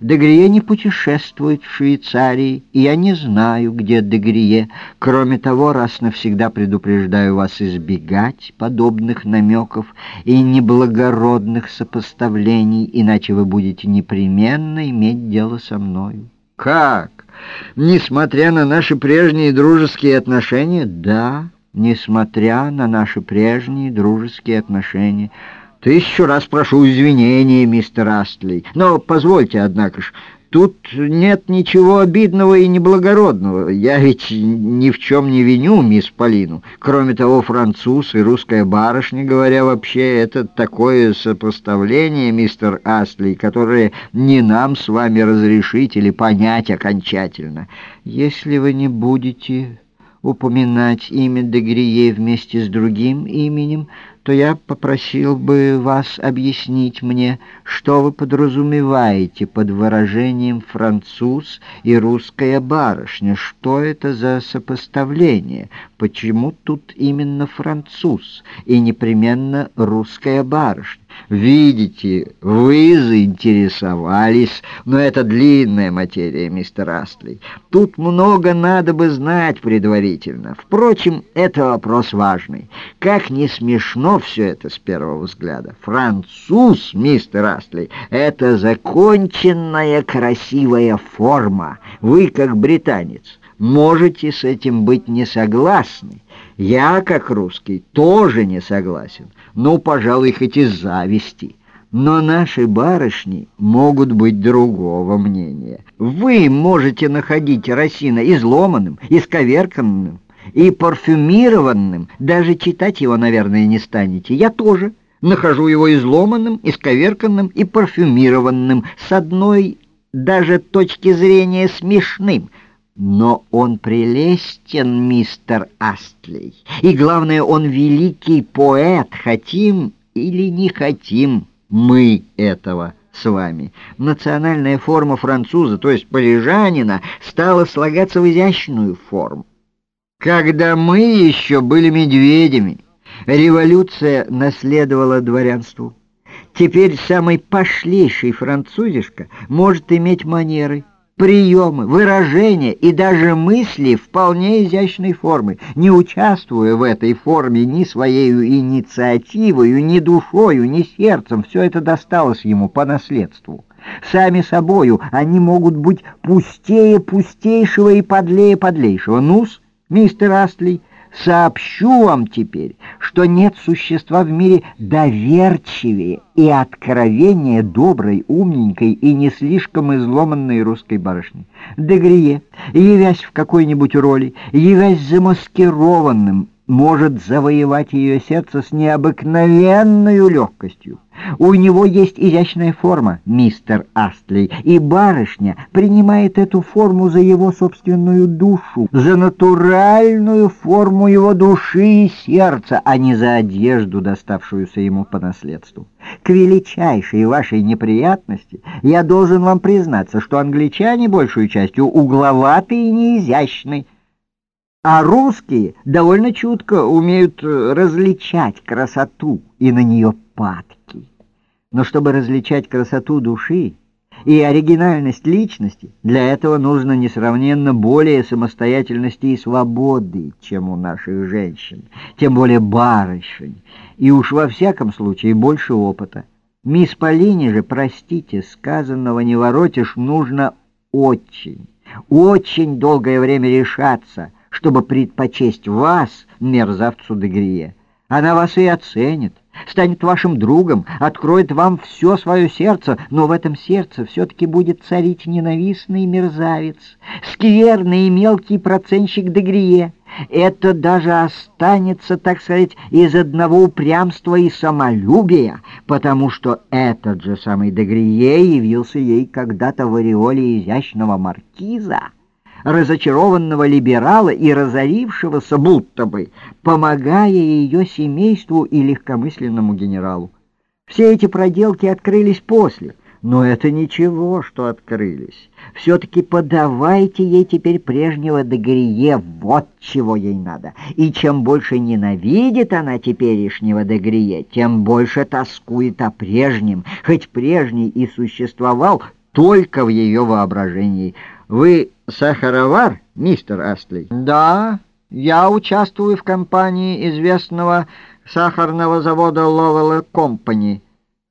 Дегрие не путешествует в Швейцарии, и я не знаю, где Дегрие. Кроме того, раз навсегда предупреждаю вас избегать подобных намеков и неблагородных сопоставлений, иначе вы будете непременно иметь дело со мною. Как? Несмотря на наши прежние дружеские отношения? Да, несмотря на наши прежние дружеские отношения. Тысячу раз прошу извинения, мистер Астли. Но позвольте, однако ж, тут нет ничего обидного и неблагородного. Я ведь ни в чем не виню мисс Полину. Кроме того, француз и русская барышня, говоря вообще, это такое сопоставление, мистер Астли, которое не нам с вами разрешить или понять окончательно. Если вы не будете упоминать имя Дегрие вместе с другим именем, то я попросил бы вас объяснить мне, что вы подразумеваете под выражением «француз» и «русская барышня». Что это за сопоставление? Почему тут именно француз и непременно русская барышня? Видите, вы заинтересовались, но это длинная материя, мистер Астли. Тут много надо бы знать предварительно. Впрочем, это вопрос важный. Как не смешно все это с первого взгляда. Француз, мистер Астли, это законченная красивая форма. Вы, как британец, можете с этим быть не согласны. Я, как русский, тоже не согласен. Ну, пожалуй, хоть из зависти. Но наши барышни могут быть другого мнения. Вы можете находить Росина изломанным, исковерканным и парфюмированным. Даже читать его, наверное, не станете. Я тоже нахожу его изломанным, исковерканным и парфюмированным с одной даже точки зрения смешным – но он прелестен, мистер Астлей. И главное, он великий поэт, хотим или не хотим мы этого с вами. Национальная форма француза, то есть парижанина, стала слагаться в изящную форму. Когда мы еще были медведями, революция наследовала дворянству. Теперь самый пошлейший французишка может иметь манеры – приемы, выражения и даже мысли вполне изящной формы, не участвуя в этой форме ни своей инициативой, ни душою, ни сердцем, все это досталось ему по наследству. Сами собою они могут быть пустее пустейшего и подлее подлейшего. Ну-с, мистер Астли, Сообщу вам теперь, что нет существа в мире доверчивее и откровеннее доброй, умненькой и не слишком изломанной русской барышни. Дегрие, явясь в какой-нибудь роли, явясь замаскированным, может завоевать ее сердце с необыкновенной легкостью. У него есть изящная форма, мистер Астли, и барышня принимает эту форму за его собственную душу, за натуральную форму его души и сердца, а не за одежду, доставшуюся ему по наследству. К величайшей вашей неприятности я должен вам признаться, что англичане большую частью угловатые и неизящны, а русские довольно чутко умеют различать красоту и на нее падки. Но чтобы различать красоту души и оригинальность личности, для этого нужно несравненно более самостоятельности и свободы, чем у наших женщин, тем более барышень, и уж во всяком случае больше опыта. Мисс Полине же, простите, сказанного не воротишь, нужно очень, очень долгое время решаться, чтобы предпочесть вас, мерзавцу Дегрие. Она вас и оценит, станет вашим другом, откроет вам все свое сердце, но в этом сердце все-таки будет царить ненавистный мерзавец, скверный и мелкий процентщик Дегрие. Это даже останется, так сказать, из одного упрямства и самолюбия, потому что этот же самый Дегрие явился ей когда-то в ореоле изящного маркиза разочарованного либерала и разорившегося будто бы, помогая ее семейству и легкомысленному генералу. Все эти проделки открылись после, но это ничего, что открылись. Все-таки подавайте ей теперь прежнего Дегрие, вот чего ей надо. И чем больше ненавидит она теперешнего Дегрие, тем больше тоскует о прежнем, хоть прежний и существовал, только в ее воображении. Вы сахаровар, мистер Астли? Да, я участвую в компании известного сахарного завода Ловелла Компани.